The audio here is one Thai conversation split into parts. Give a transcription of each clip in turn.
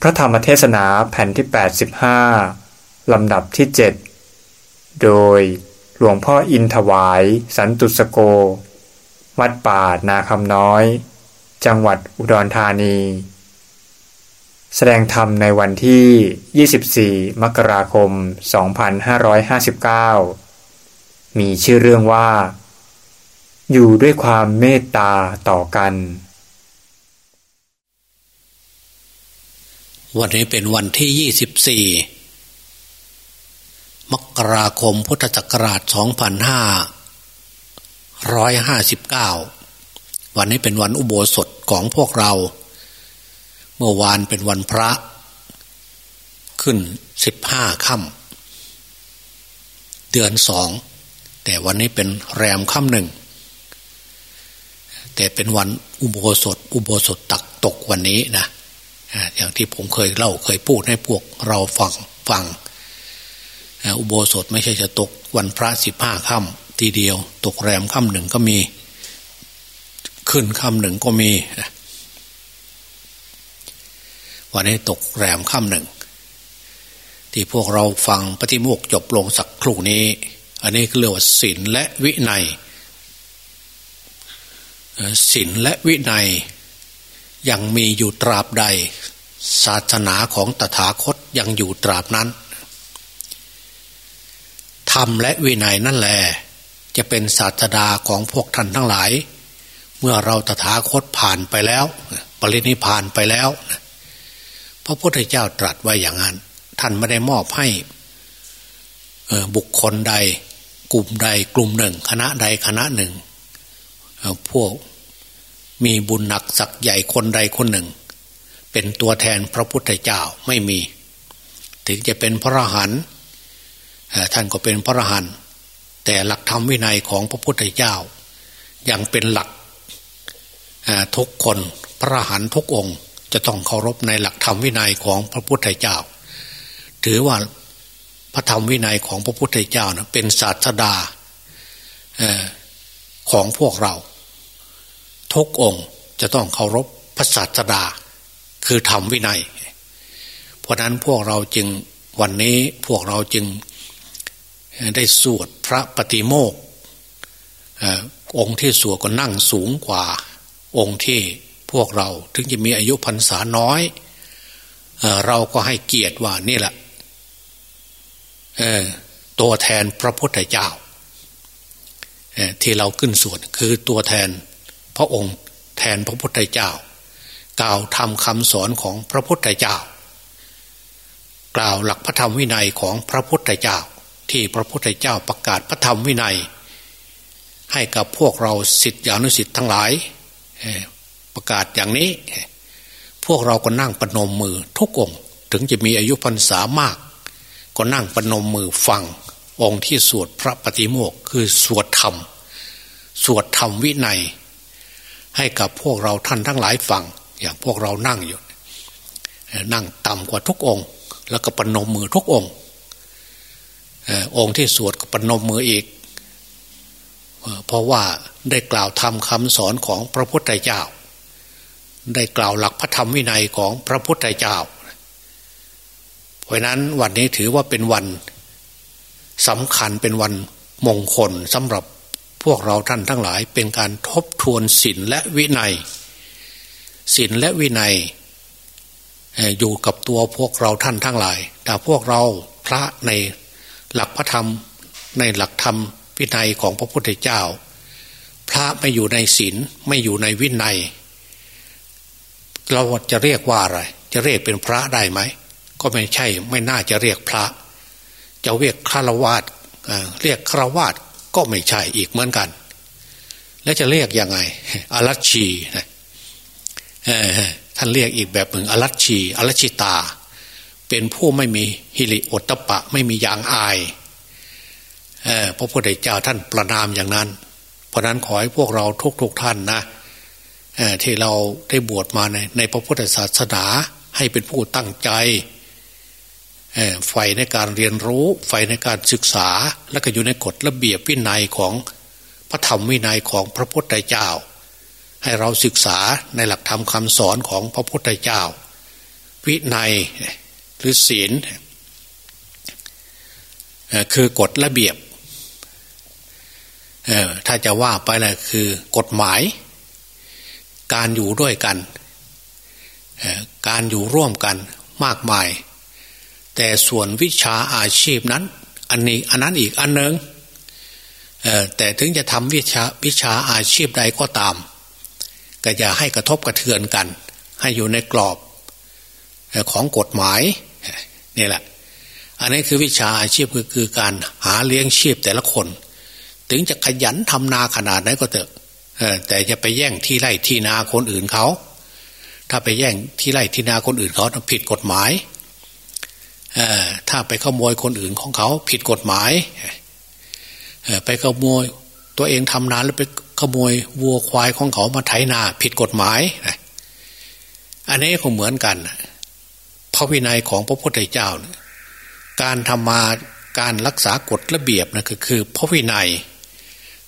พระธรรมเทศนาแผ่นที่ 85 ลำดับที่ 7 โดยหลวงพ่ออินถวาย สันตุสโก วัดป่านาคำน้อย จังหวัดอุดรธานี แสดงธรรมในวันที่ 24 มกราคม 2559 มีชื่อเรื่องว่า อยู่ด้วยความเมตตาต่อกัน วันนี้เป็นวันที่ยี่สิบสี่มกราคมพุทธศักราชสองพันห้าร้อยห้าสิบเก้าวันนี้เป็นวันอุโบสถของพวกเรา เมื่อวานเป็นวันพระ ขึ้นสิบห้าค่ำเดือนสอง แต่วันนี้เป็นแรมค่ำหนึ่ง แต่เป็นวันอุโบสถ อุโบสถตักตกวันนี้นะ อย่างที่ผมเคยเล่าเคยพูดให้พวกเราฟังฟังอุโบสถไม่ใช่จะตกวันพระสิบห้าค่ำทีเดียว ตกแรมค่ำหนึ่งก็มี ขึ้นค่ำหนึ่งก็มี วันนี้ตกแรมค่ำหนึ่ง ที่พวกเราฟังปฏิโมกจบลงสักครู่นี้ อันนี้เรียกว่าศีลและวินัยศีลและวินัย ยังมีอยู่ตราบใด ศาสนาของตถาคตยังอยู่ตราบนั้นธรรมและวินัยนั่นแหละจะเป็นศาสดาของพวกท่านทั้งหลาย เมื่อเราตถาคตผ่านไปแล้ว ปรินิพานไปแล้วพระพุทธเจ้าตรัสไว้อย่างนั้น ท่านไม่ได้มอบให้บุคคลใด กลุ่มใดกลุ่มหนึ่ง คณะใดคณะหนึ่งพวก มีบุญหนักสักใหญ่คนใดคนหนึ่ง เป็นตัวแทนพระพุทธเจ้าไม่มี ถึงจะเป็นพระอรหันต์ท่านก็เป็นพระอรหันต์แต่หลักธรรมวินัยของพระพุทธเจ้ายังเป็นหลักทุกคนพระอรหันต์ทุกองค์ จะต้องเคารพในหลักธรรมวินัยของพระพุทธเจ้า ถือว่าพระธรรมวินัยของพระพุทธเจ้านะเป็นศาสดาของพวกเรา ทุกองค์จะต้องเคารพพระศาสดา คือธรรมวินัย เพราะนั้นพวกเราจึงวันนี้พวกเราจึงได้สวดพระปฏิโมกองค์ที่สวดก็นั่งสูงกว่าองค์ที่พวกเราถึงจะมีอายุพรรษาน้อยเเราก็ให้เกียรติว่านี่แหละตัวแทนพระพุทธเจ้าที่เราขึ้นสวดคือตัวแทน พระองค์แทนพระพุทธเจ้า กล่าวทำคำสอนของพระพุทธเจ้า กล่าวหลักพระธรรมวินัยของพระพุทธเจ้า ที่พระพุทธเจ้าประกาศพระธรรมวินัย ให้กับพวกเราสิทธิอนุสิทธิ์ทั้งหลาย ประกาศอย่างนี้ พวกเราก็นั่งปนมมือทุกองค์ถึงจะมีอายุพรรษามาก ก็นั่งปนมมือฟังองค์ที่สวดพระปฏิโมกคือสวดธรรม สวดธรรมวินัย ให้กับพวกเราท่านทั้งหลายฟัง อย่างพวกเรานั่งอยู่ นั่งต่ำกว่าทุกองค์ แล้วก็ปนมมือทุกองค์องค์ที่สวดก็ปนมมืออีก เพราะว่าได้กล่าวทำคำสอนของพระพุทธเจ้า ได้กล่าวหลักพระธรรมวินัยของพระพุทธเจ้า เพราะนั้นวันนี้ถือว่าเป็นวันสำคัญเป็นวันมงคลสำหรับ พวกเราท่านทั้งหลายเป็นการทบทวนศีลและวินัยศีลและวินัย อยู่กับตัวพวกเราท่านทั้งหลาย แต่พวกเราพระในหลักพระธรรมในหลักธรรมวินัยของพระพุทธเจ้า พระไม่อยู่ในศีลไม่อยู่ในวินัย เราจะเรียกว่าอะไร จะเรียกเป็นพระได้ไหม ก็ไม่ใช่ไม่น่าจะเรียกพระ จะเรียกฆราวาสเรียกฆราวาส ก็ไม่ใช่อีกเหมือนกัน แล้วจะเรียกยังไงอรัชชีนะท่านเรียกอีกแบบหนึ่งอรัชชีอรัชิตา เป็นผู้ไม่มีฮิริโอตปะ ไม่มียางอายพระพุทธเจ้าท่านประนามอย่างนั้น เพราะนั้นขอให้พวกเราทุกๆทท่านนะที่เราได้บวชมาในในพระพุทธศาสนาให้เป็นผู้ตั้งใจ ไฟในการเรียนรู้ ไฟในการศึกษา และก็อยู่ในกฎระเบียบวินัยของพระธรรมวินัยของพระพุทธเจ้า ให้เราศึกษาในหลักธรรมคำสอนของพระพุทธเจ้า วินัยหรือศีลคือกฎระเบียบถ้าจะว่าไปแหละคือกฎหมาย การอยู่ด้วยกัน การอยู่ร่วมกันมากมาย แต่ส่วนวิชาอาชีพนั้น อันนี้อันนั้นอีกอันหนึ่งแต่ถึงจะทำวิชาวิชาอาชีพใดก็ตาม ก็อย่าให้กระทบกระเทือนกัน ให้อยู่ในกรอบของกฎหมายนี่แหละ อันนี้คือวิชาอาชีพคือคือการหาเลี้ยงชีพแต่ละคน ถึงจะขยันทำนาขนาดไหนก็เถอะแต่จะไปแย่งที่ไร่ที่นาคนอื่นเขา ถ้าไปแย่งที่ไร่ที่นาคนอื่นเขาผิดกฎหมาย ถ้าไปขโมยคนอื่นของเขาผิดกฎหมายไปขโมยตัวเองทำนาแล้วไปขโมยวัวควายของเขามาไถนาผิดกฎหมายอันนี้ก็เหมือนกันพระวินัยของพระพุทธเจ้า การทำมาการรักษากฎระเบียบนะคือคือพระวินัย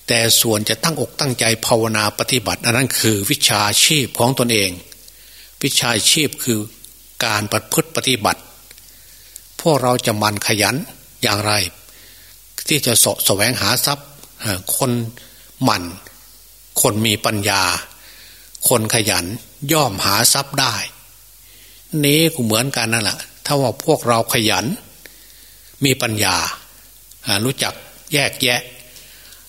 แต่ส่วนจะตั้งอกตั้งใจภาวนาปฏิบัติอันนั้นคือวิชาชีพของตนเอง วิชาชีพคือการปฏิพฤติปฏิบัติ พวกเราจะมันขยันอย่างไร ที่จะสะแสวงหาทรัพย์คนหมั่น คนมีปัญญา คนขยันย่อมหาทรัพย์ได้ นี้ก็เหมือนกันนั่นแหละถ้าว่าพวกเราขยัน มีปัญญา รู้จักแยกแยะ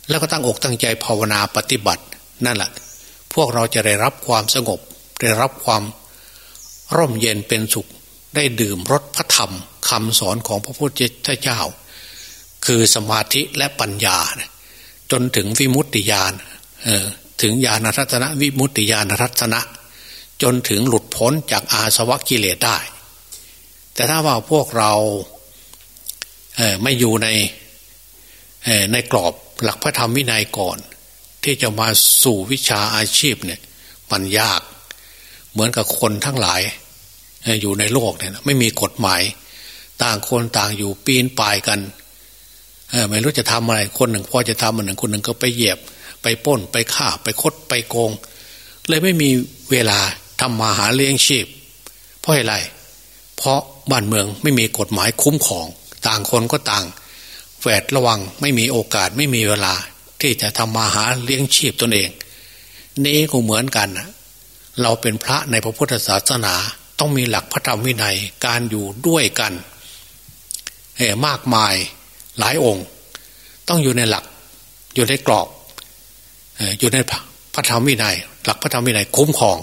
แล้วก็ตั้งอกตั้งใจภาวนาปฏิบัตินั่นแหละพวกเราจะได้รับความสงบ ได้รับความร่มเย็นเป็นสุข ได้ดื่มรสพระธรรม คำสอนของพระพุทธเจ้า คือสมาธิและปัญญา จนถึงวิมุตติญาณถึงญาณรัตนะวิมุตติญาณรัตนะ จนถึงหลุดพ้นจากอาสวะกิเลสได้ แต่ถ้าว่าพวกเราไม่อยู่ในในกรอบหลักพระธรรมวินัยก่อน ที่จะมาสู่วิชาอาชีพเนี่ยมันยากเหมือนกับคนทั้งหลายอยู่ในโลกเนี่ยไม่มีกฎหมาย ต่างคนต่างอยู่ปีนป่ายกันไม่รู้จะทำอะไรคนหนึ่งพอจะทำอันหนึ่งคนหนึ่งก็ไปเหยียบ ไปป้นไปฆ่าไปคดไปโกง เลยไม่มีเวลาทำมาหาเลี้ยงชีพ เพราะอะไร เพราะบ้านเมืองไม่มีกฎหมายคุ้มครอง ต่างคนก็ต่างแฝดระวังไม่มีโอกาสไม่มีเวลา ที่จะทำมาหาเลี้ยงชีพตนเอง นี่ก็เหมือนกันเราเป็นพระในพระพุทธศาสนา ต้องมีหลักพระธรรมวินัยการอยู่ด้วยกัน มากมายหลายองค์ ต้องอยู่ในหลัก อยู่ในกรอบอยู่ในพระธรรมวินัย หลักพระธรรมวินัยคุ้มครอง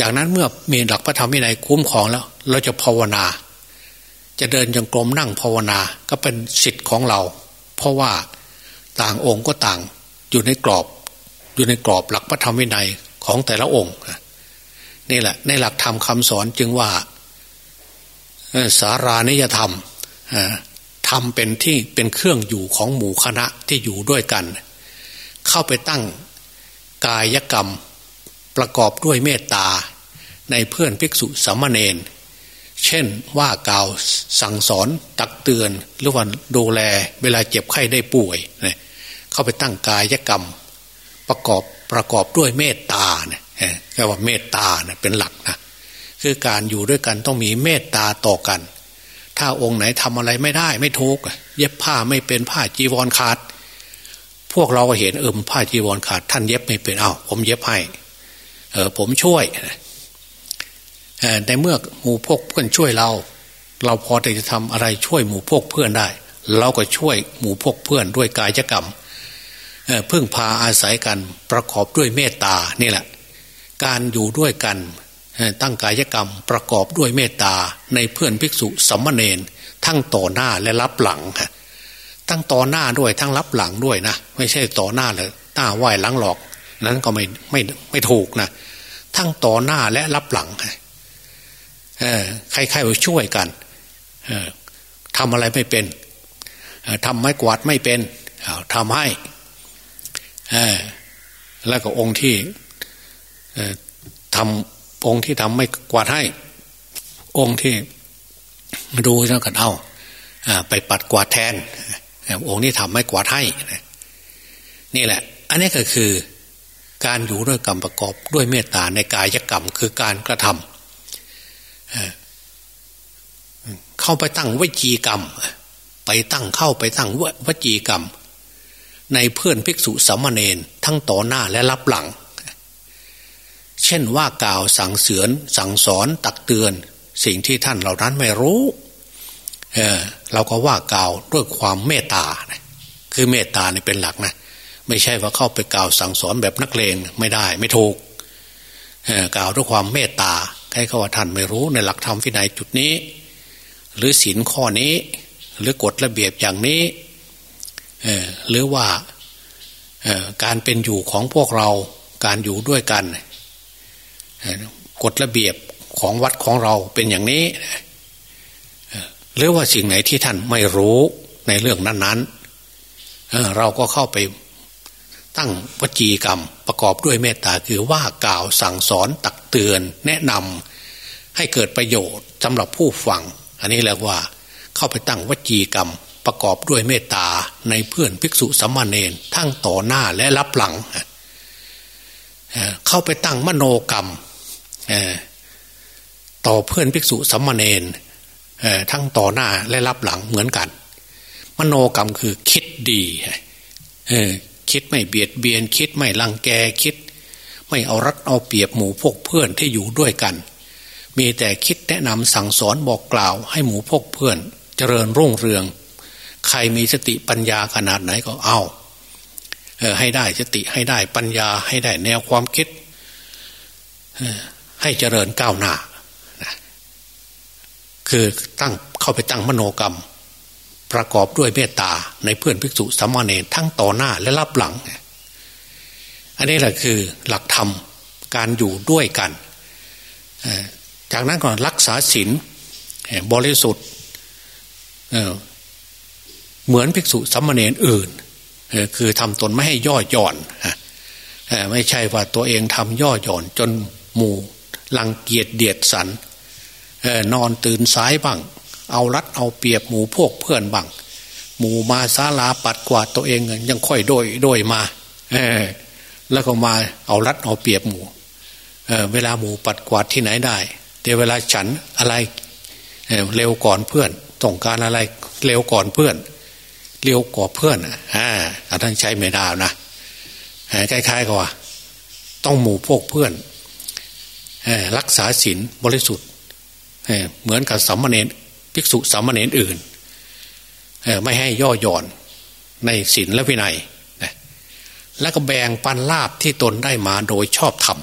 จากนั้นเมื่อมีหลักพระธรรมวินัยคุ้มครองแล้ว เราจะภาวนา จะเดินจงกรมนั่งภาวนาก็เป็นสิทธิ์ของเรา เพราะว่าต่างองค์ก็ต่างอยู่ในกรอบ อยู่ในกรอบหลักพระธรรมวินัยของแต่ละองค์นี่แหละ ในหลักธรรมคาสอนจึงว่าสารานิยธรรม ทำเป็นที่เป็นเครื่องอยู่ของหมู่คณะที่อยู่ด้วยกัน เข้าไปตั้งกายกรรมประกอบด้วยเมตตา ในเพื่อนภิกษุสามเณรเช่นว่ากล่าวสั่งสอนตักเตือนหรือว่าดูแลเวลาเจ็บไข้ได้ป่วยเนี่ยเข้าไปตั้งกายกรรม ประกอบประกอบด้วยเมตตาเนี่ยแปลว่าเมตตาเนี่ยเป็นหลักนะคือการอยู่ด้วยกันต้องมีเมตตาต่อกัน ถ้าองค์ไหนทำอะไรไม่ได้ไม่ทุกเย็บผ้าไม่เป็นผ้าจีวรขาด พวกเราก็เห็นเอิมผ้าจีวรขาด ท่านเย็บไม่เป็นเอา้าผมเย็บให้เออผมช่วยในเมื่อหมู่พวกเพื่อนช่วยเรา เราพอจะทำอะไรช่วยหมู่พวกเพื่อนได้ เราก็ช่วยหมู่พวกเพื่อนด้วยกายกรรมพึ่งพาอาศัยกันประกอบด้วยเมตตานี่แหละ การอยู่ด้วยกัน ตั้งกายกรรมประกอบด้วยเมตตาในเพื่อนภิกษุสัมมเนนทั้งต่อหน้าและรับหลังทั้งต่อหน้าด้วยทั้งรับหลังด้วยนะไม่ใช่ต่อหน้าเลยหน้าไหวหลังหลอก นั้นก็ไม่ไม่ไม่ถูกนะทั้งต่อหน้าและรับหลังใครๆช่วยกันทำอะไรไม่เป็นทำไม้กวาดไม่เป็นทำให้แล้วก็องค์ที่ทำ องค์ที่ทำไม่กวาดให้ องค์ที่ดูแล้วกันเอาไปปัดกวาดแทน องค์นี้ทำไม่กวาดให้นี่แหละ อันนี้ก็คือการอยู่ด้วยกรรมประกอบด้วยเมตตาในกายกรรมคือการกระทเข้าไปตั้งวจีกรรม ไปตั้งเข้าไปตั้งวจีกรรม ในเพื่อนภิกษุสามเณรทั้งต่อหน้าและรับหลัง เช่นว่ากล่าวสั่งเสือน สั่งสอนตักเตือน สิ่งที่ท่านเหล่านั้นไม่รู้เเราก็ว่ากล่าวด้วยความเมตตาคือเมตตาเนี่เป็นหลักนะไม่ใช่ว่าเข้าไปกล่าวสั่งสอนแบบนักเลงไม่ได้ไม่ถูกกล่าวด้วยความเมตตาใครเขาว่าท่านไม่รู้ในหลักธรรมวินัยจุดนี้ หรือศีลข้อนี้ หรือกฎระเบียบอย่างนี้หรือว่าการเป็นอยู่ของพวกเราการอยู่ด้วยกัน กฎระเบียบของวัดของเราเป็นอย่างนี้หรือว่าสิ่งไหนที่ท่านไม่รู้ในเรื่องนั้นๆเราก็เข้าไปตั้งวจีกรรมประกอบด้วยเมตตาคือว่ากล่าวสั่งสอนตักเตือน แนะนำให้เกิดประโยชน์สำหรับผู้ฟัง อันนี้เรียกว่าเข้าไปตั้งวจีกรรมประกอบด้วยเมตตาในเพื่อนภิกษุสัมมาเนนทั้งต่อหน้าและรับหลัง เข้าไปตั้งมโนกรรมต่อเพื่อนภิกษุสัมมาเนนทั้งต่อหน้าและรับหลังเหมือนกัน มโนกรรมคือคิดดีคิดไม่เบียดเบียน คิดไม่ลังแกคิด ไม่เอารัดเอาเปรียบหมู่พวกเพื่อนที่อยู่ด้วยกัน มีแต่คิดแนะนำสั่งสอนบอกกล่าว ให้หมู่พวกเพื่อน เจริญรุ่งเรือง ใครมีสติปัญญาขนาดไหนก็เอา ให้ได้สติให้ได้ปัญญาให้ได้แนวความคิดให้เจริญก้าวหน้าคือตั้งเข้าไปตั้งมโนกรรม ประกอบด้วยเมตตาในเพื่อนภิกษุสามเณรทั้งต่อหน้าและรับหลัง อันนี้แหละคือหลักธรรมการอยู่ด้วยกัน จากนั้นก็รักษาศีลบริสุทธิ์เหมือนภิกษุสามเณรอื่น คือทำตนไม่ให้ย่อหย่อนไม่ใช่ว่าตัวเองทำย่อหย่อน จนหมู่ลังเกียจเดียดสันนอนตื่นสายบ้าง เอารัดเอาเปรียบหมูพวกเพื่อนบังหมูมาซาลาปัดกวาดตัวเองยังค่อยโดยโดยมาแล้วก็มาเอารัดเอาเปรียบหมูเออเวลาหมูปัดกวาดที่ไหนได้ แต่เวลาฉันอะไรเเร็วก่อนเพื่อนต้องการอะไรเร็วก่อนเพื่อน เร็วกว่าเพื่อนอ่าท่านใช้ไม่ได้นะคล้ายๆกับว่า ต้องหมู่พวกเพื่อนรักษาศีลบริสุทธิ์เหมือนกับสัมมาเนภิกษุสามมาเณรอื่นไม่ให้ย่อหย่อนในศีลและวินัยแล้วก็แบ่งปันลาบที่ตนได้มาโดยชอบธรรม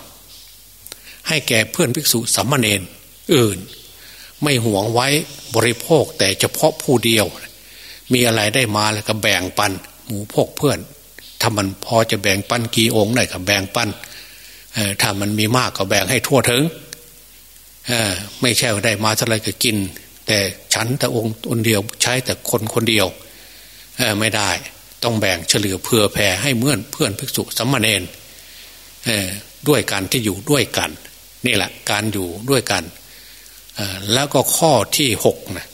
ให้แก่เพื่อนภิกษุสามมาเณรอื่น ไม่หวงไว้บริโภคแต่เฉพาะผู้เดียว มีอะไรได้มาแล้วก็แบ่งปัน หมู่พกเพื่อนถ้ามันพอจะแบ่งปันกี่องค์ได้ก็แบ่งปันถ้ามันมีมากก็แบ่งให้ทั่วถึงไม่ใช่ได้มาอะไรก็กิน แต่ฉันแต่องค์คนเดียวใช้แต่คนคนเดียวไม่ได้ ต้องแบ่งเฉลี่ยเผื่อแผ่ให้เมื่อนเพื่อนภิกษุสัมมาเนนด้วยกันที่อยู่ด้วยกัน นี่แหละ การอยู่ด้วยกันแล้วก็ข้อที่หกนะ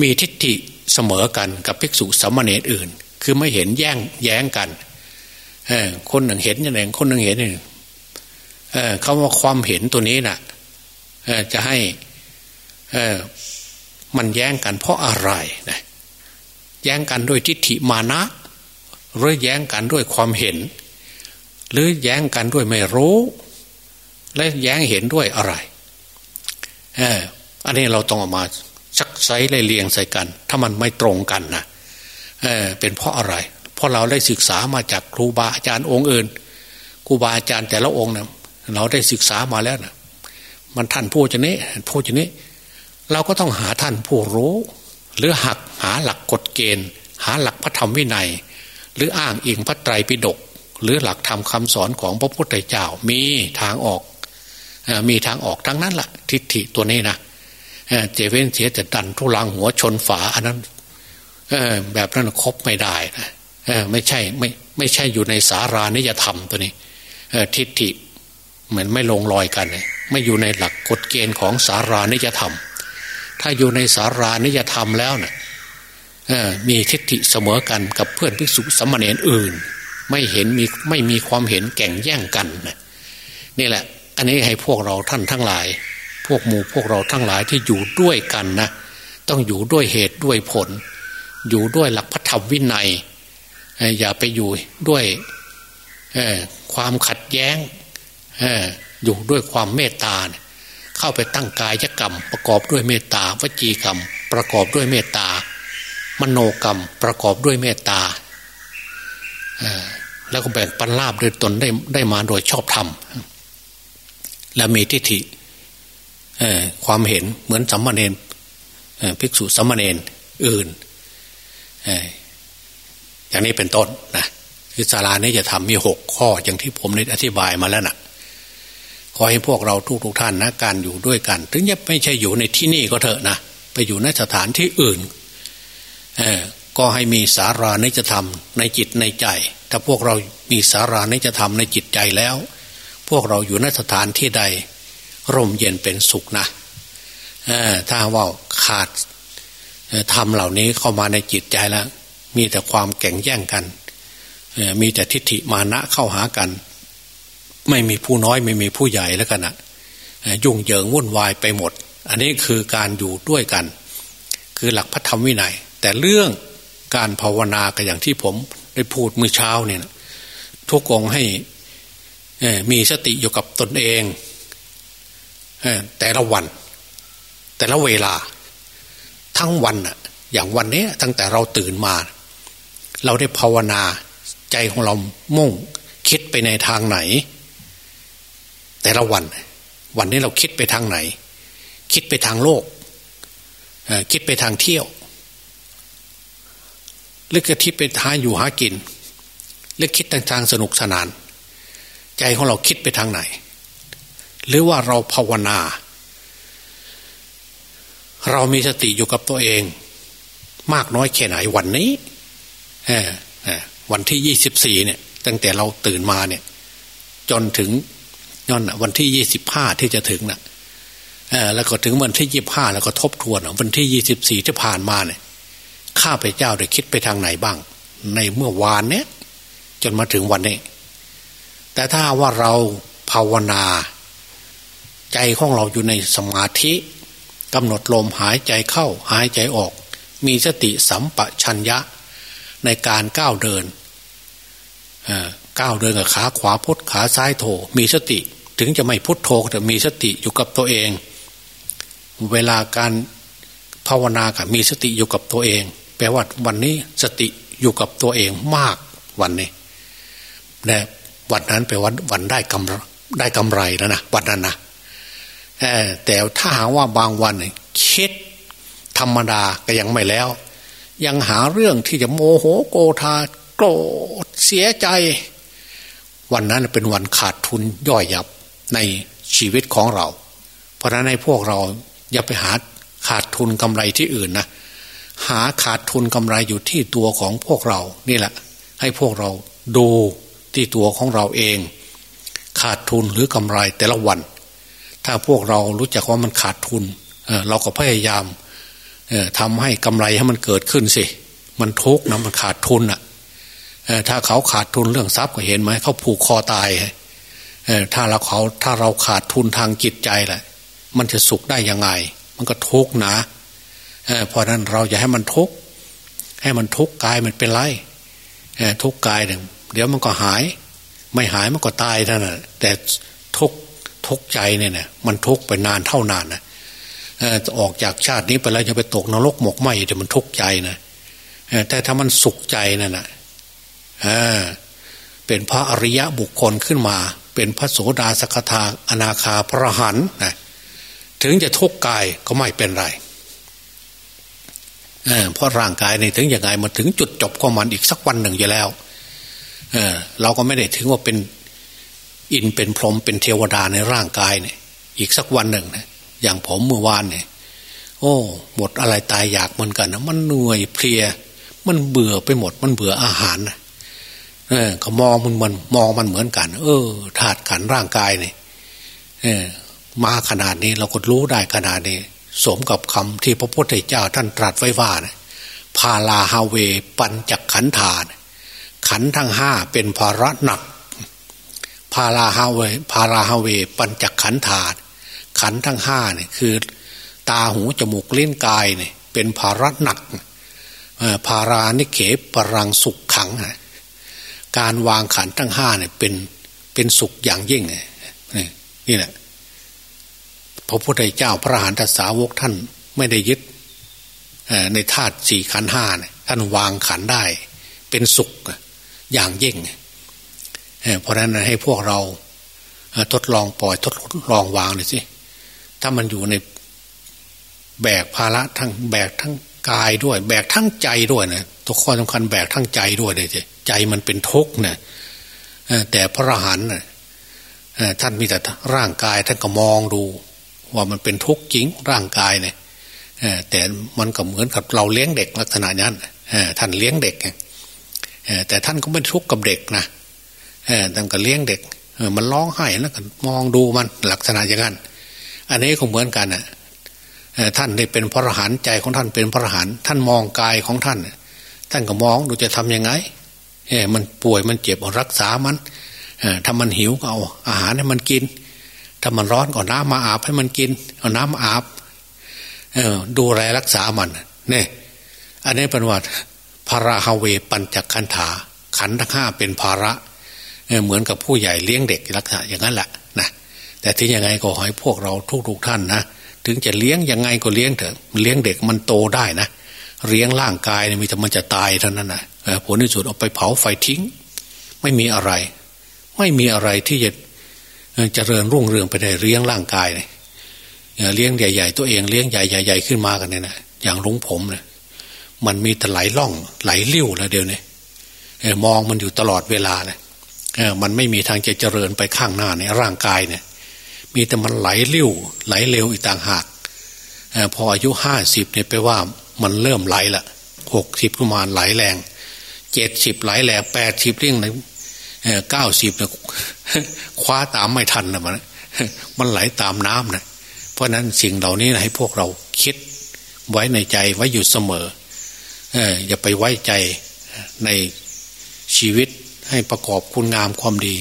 มีทิฏฐิ เสมอกันกับภิกษุสัมมาเนรอื่น คือไม่เห็นแย่งแย้งกันคนหนึ่งเห็นอย่างหนึ่งคนหนึ่งเห็นอย่างหนึ่งเขาว่าความเห็นตัวนี้นะ่ะจะให้มันแย้งกันเพราะอะไรนะแย้งกันด้วยทิฏฐิมานะหรือแย้งกันด้วยความเห็น หรือแย้งกันด้วยไม่รู้ และแย้งเห็นด้วยอะไรอออันนี้เราต้องออกมา ชักไซเลยเลียงใส่กัน ถ้ามันไม่ตรงกันนะเออเป็นเพราะอะไร เพราะเราได้ศึกษามาจากครูบาอาจารย์องค์อื่นครูบาอาจารย์แต่ละองค์เนะเราได้ศึกษามาแล้วนะมันท่านพูดจะนี้พูดจะนี้ เราก็ต้องหาท่านผู้รู้ หรือหักหาหลักกฎเกณฑ์ หาหลักพระธรรมวินัย หรืออ้างอิงพระไตรปิฎกหรือหลักธรรมคาสอนของพระพุทธเจ้ามีทางออกมีทางออกทั้งนั้นละ่ะ ทิฏฐิตัวนี้นะ เจเว้นเสียแต่ดันทุลังหัวชนฝา อันนั้นแบบนั้นครบไม่ได้นะไม่ใช่ไม่ไม่ใช่อยู่ในสารานิยธรรมตัวนี้ทิฏฐิเหมือนไม่ลงรอยกันเลยไม่อยู่ในหลักกฎเกณฑ์ของสารานิยธรรม ถ้าอยู่ในสารานิยธรรมแล้วนะ่ยมีทิฏฐิเสมอกันกับเพื่อนภิกษุสมณเณรอื่น ไม่เห็นมีไม่มีความเห็นแก่งแย่งกันนะนี่แหละ อันนี้ให้พวกเราท่านทั้งหลาย วกหมู่พวกเราทั้งหลายที่อยู่ด้วยกันนะต้องอยู่ด้วยเหตุด้วยผล อยู่ด้วยหลักพระธรรมวินัย อย่าไปอยู่ด้วยความขัดแย้งอยู่ด้วยความเมตตาเข้าไปตั้งกายกรรม ประกอบด้วยเมตตาวจีกรรม ประกอบด้วยเมตตามโนกรรมประกอบด้วยเมตตาแล้วก็แบ่งปันลาบโดยตนได้ได้มาโดยชอบธรรมและมีทิฏฐิ ความเห็นเหมือนสัมมาเนนภิกษุสัมมาเนนอื่นอย่างนี้เป็นต้นนะคือศาลานี้จะทำมีหกข้ออย่างที่ผมได้อธิบายมาแล้วนะขอให้พวกเราทุกทุกท่านนะการอยู่ด้วยกัน ถึงจะไม่ใช่อยู่ในที่นี่ก็เถอะนะไปอยู่ในสถานที่อื่นก็ให้มีสารานิจธรรมในจิตในใจ ถ้าพวกเรามีสารานิจธรรมในจิตใจแล้ว พวกเราอยู่ในสถานที่ใด ร่มเย็นเป็นสุขนะถ้าว่าขาดธรรมเหล่านี้เข้ามาในจิตใจแล้ว มีแต่ความแข่งแย่งกัน มีแต่ทิฏฐิมานะเข้าหากัน ไม่มีผู้น้อยไม่มีผู้ใหญ่แล้วกันนะยุ่งเหยิงวุ่นวายไปหมด อันนี้คือการอยู่ด้วยกัน คือหลักพระธรรมวินัย แต่เรื่องการภาวนาก็อย่างที่ผมได้พูดเมื่อเช้าเนี่ยทุกองให้มีสติอยู่กับตนเอง แต่ละวัน แต่ละเวลา ทั้งวันอะอย่างวันนี้ตั้งแต่เราตื่นมา เราได้ภาวนาใจของเรามุ่งคิดไปในทางไหน แต่ละวัน วันนี้เราคิดไปทางไหน คิดไปทางโลกคิดไปทางเที่ยวหรือกระทิไปท้าอยู่หากินหรือคิดทางทางสนุกสนาน ใจของเราคิดไปทางไหน หรือว่าเราภาวนา เรามีสติอยู่กับตัวเอง มากน้อยแค่ไหนวันนี้วันที่ยี่สิบสี่เนี่ย ตั้งแต่เราตื่นมาเนี่ย จนถึงย้อนวันที่ยี่สิบห้าที่จะถึงนะ่ะแล้วก็ถึงวันที่ยี่ห้าแล้วก็ทบทวนวันที่ยี่สิบสี่ที่ผ่านมาเนี่ยข้าพเจ้าได้คิดไปทางไหนบ้าง ในเมื่อวานเนี้ยจนมาถึงวันนี้ แต่ถ้าว่าเราภาวนา ใจของเราอยู่ในสมาธิกำหนดลมหายใจเข้าหายใจออก มีสติสัมปชัญญะ ในการก้าวเดินก้าวเดินกับขาขวาพุทขาซ้ายโถ มีสติถึงจะไม่พุทโธแต่มีสติอยู่กับตัวเอง เวลาการภาวนากับมีสติอยู่กับตัวเอง แปลว่าวันนี้สติอยู่กับตัวเองมากวันนี้นะวันนั้นแปลว่าวันได้กำได้กำไรแล้วนะวันนั้นนะ แต่ถ้าหาว่าบางวันคิดธรรมดาก็ยังไม่แล้ว ยังหาเรื่องที่จะโมโหโกธาโกรธเสียใจ วันนั้นเป็นวันขาดทุนย่อยยับในชีวิตของเรา เพราะนั้นให้พวกเราอย่าไปหาขาดทุนกำไรที่อื่นนะหาขาดทุนกำไรอยู่ที่ตัวของพวกเรานี่แหละ ให้พวกเราดูที่ตัวของเราเอง ขาดทุนหรือกำไรแต่ละวัน ถ้าพวกเรารู้จักว่ามันขาดทุนเเราก็พยายามทำให้กำไรให้มันเกิดขึ้นสิ มันทุกข์นะมันขาดทุนอะถ้าเขาขาดทุนเรื่องทรัพย์ก็เห็นไหมเขาผูกคอตายถ้าเราเขาถ้าเราขาดทุนทางจิตใจแหละมันจะสุขได้ยังไง มันก็ทุกข์นะเพราะนั้นเราอย่าให้มันทุกข์ให้มันทุกข์กายมันเป็นไรทุกข์กายหนึ่งเดี๋ยวมันก็หาย ไม่หายมันก็ตายนั่นแหะแต่ทุก ทุกใจเนี่ยนะมันทุกไปนานเท่านานนะออกจากชาตินี้ไปแล้วจะไปตกนรกหมกไหมเดี๋ยวมันทุกข์ใจนะแต่ถ้ามันสุขใจนั่นนะเป็นพระอริยะบุคคลขึ้นมา เป็นพระโสดาสกทาอนาคาพระหันนะถึงจะทุกข์กายก็ไม่เป็นไรเพราะร่างกายในถึงยังไงมันถึงจุดจบของมันอีกสักวันหนึ่งอยู่แล้วเเราก็ไม่ได้ถึงว่าเป็น อินเป็นพรหมเป็นเทวดาในร่างกายเนี่ย อีกสักวันหนึ่งนะอย่างผมเมื่อวานเนี่ย โอ้หมดอะไรตายอยากเหมือนกันนะมันเหนื่อยเพลีย มันเบื่อไปหมด มันเบื่ออาหารนะเออเขามองมันมันมองมันเหมือนกัน เออธาตุขันร่างกายเนี่ยเออมาขนาดนี้เราก็รู้ได้ขนาดนี้ สมกับคำที่พระพุทธเจ้าท่านตรัสไว้ว่านะพาลาฮาเว ปัญจขันธานขันทั้งห้าเป็นภาระหนัก พาลาฮาเวพาลาฮาเว ปัญจขันธาขันทั้งห้าเนี่ยคือ ตาหูจมูกเล่นกายเนี่ยเป็นภาระหนักภารานิเขปรังสุขขังการวางขันทั้งห้าเนี่ยเป็นเป็นสุขอย่างยิ่งนี่แหละพระพุทธเจ้าพระหานตสาวกท่านไม่ได้ยึดในธาตุสี่ขันห้าเนี่ยท่านวางขันได้ เป็นสุขอย่างยิ่งเเพราะนั้นให้พวกเราทดลองปล่อยทดลองวางเลยสิถ้ามันอยู่ในแบกภาระทั้งแบกทั้งกายด้วย แบกทั้งใจด้วยนะตัวข้อสำคัญแบกทั้งใจด้วยเลยใจมันเป็นทุกข์เนี่ยแต่พระอรหันต์ท่านมีแต่ร่างกายท่านก็มองดู ว่ามันเป็นทุกข์จริงร่างกายเนี่ยแต่มันก็เหมือนกับเราเลี้ยงเด็กลักษณะนั้นท่านเลี้ยงเด็กแต่ท่านก็ไม่ทุกข์กับเด็กนะ ท่านก็เลี้ยงเด็กมันร้องไห้แล้วก็มองดูมันลักษณะอย่างนั้น อันนี้ก็เหมือนกันน่ะท่านได้เป็นพระอรหันต์ใจของท่านเป็นพระอรหันต์ท่านมองกายของท่าน ท่านก็มองดูจะทํำยังไงมันป่วยมันเจ็บรักษามันถ้ามันหิวก็เอาอาหารให้มันกิน ถ้ามันร้อนก็น้ำมาอาบให้มันกิน เอาน้ำอาบดูแลรักษามันเนี่ยอันนี้เป็นว่าภาราฮาเวปัญจคันถาขันทั้งห้าเป็นภาระ เหมือนกับผู้ใหญ่เลี้ยงเด็กลักษณะอย่างนั้นแหละนะแต่ที่ยังไงก็ขอให้พวกเราทุกๆท่านนะถึงจะเลี้ยงยังไงก็เลี้ยงเถอะเลี้ยงเด็กมันโตได้นะเลี้ยงร่างกายเนี่ยมีแต่มันจะตายเท่านั้นนะผลที่สุดเอาไปเผาไฟทิ้ง ไม่มีอะไร ไม่มีอะไรที่จะเจริญรุ่งเรืองไปได้เลี้ยงร่างกายเนี่ยเลี้ยงใหญ่ๆตัวเองเลี้ยงใหญ่ๆขึ้นมากันเนี่ยนะอย่างลุงผมเนี่ยมันมีแต่ไหลล่องไหลเลี้ยวแล้วเดียวเนี้มองมันอยู่ตลอดเวลาเนี่ย มันไม่มีทางจะเจริญไปข้างหน้าในร่างกายเนี่ย มีแต่มันไหลเลี้ยวไหลเร็วอีกต่างหากพออายุห้าสิบเนี่ยไปว่ามันเริ่มไหลละหกสิบประมาณไหลแรงเจ็ดสิบไหลแรงแปดสิบเรื่องเลยเก้าสิบเนี่ยคว้าตามไม่ทันนะมันมันไหลตามน้ำนะเพราะนั้นสิ่งเหล่านี้ให้พวกเราคิดไว้ในใจไว้อยู่เสมออย่าไปไว้ใจในชีวิต ให้ประกอบคุณงามความดี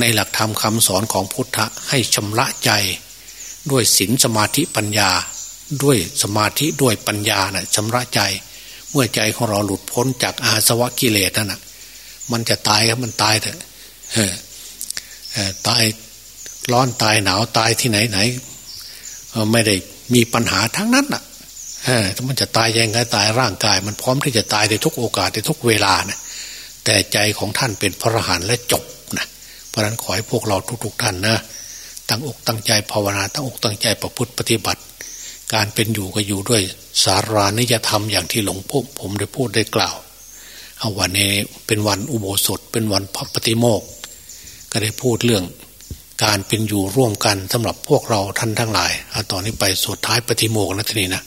ในหลักธรรมคำสอนของพุทธะให้ชำระใจ ด้วยศีลสมาธิปัญญา ด้วยสมาธิด้วยปัญญานะ่ะชำระใจ เมื่อใจของเราหลุดพ้นจากอาสวะกิเลสนั่นนะมันจะตายครับมันตายเถอะตายร้อนตายหนาวตายที่ไหนไหนไม่ได้มีปัญหาทั้งนั้นอะถ้ามันจะตายยังไงตายร่างกาย มันพร้อมที่จะตายในทุกโอกาสในทุกเวลานะ แต่ใจของท่านเป็นพระอรหันต์และจบนะเพราะฉะนั้นขอให้พวกเราทุก ๆ ท่านนะตั้งอกตั้งใจภาวนาตั้งอกตั้งใจประพฤติปฏิบัติ การเป็นอยู่ก็อยู่ด้วยสารานิยธรรมอย่างที่หลวงพ่อผมได้พูดได้กล่าวเอาวันนี้เป็นวันอุโบสถ เป็นวันพระปฏิโมกก็ได้พูดเรื่องการเป็นอยู่ร่วมกันสำหรับพวกเราท่านทั้งหลายเอาตอนนี้ไปสวดท้ายปฏิโมกนะทีนี้นะ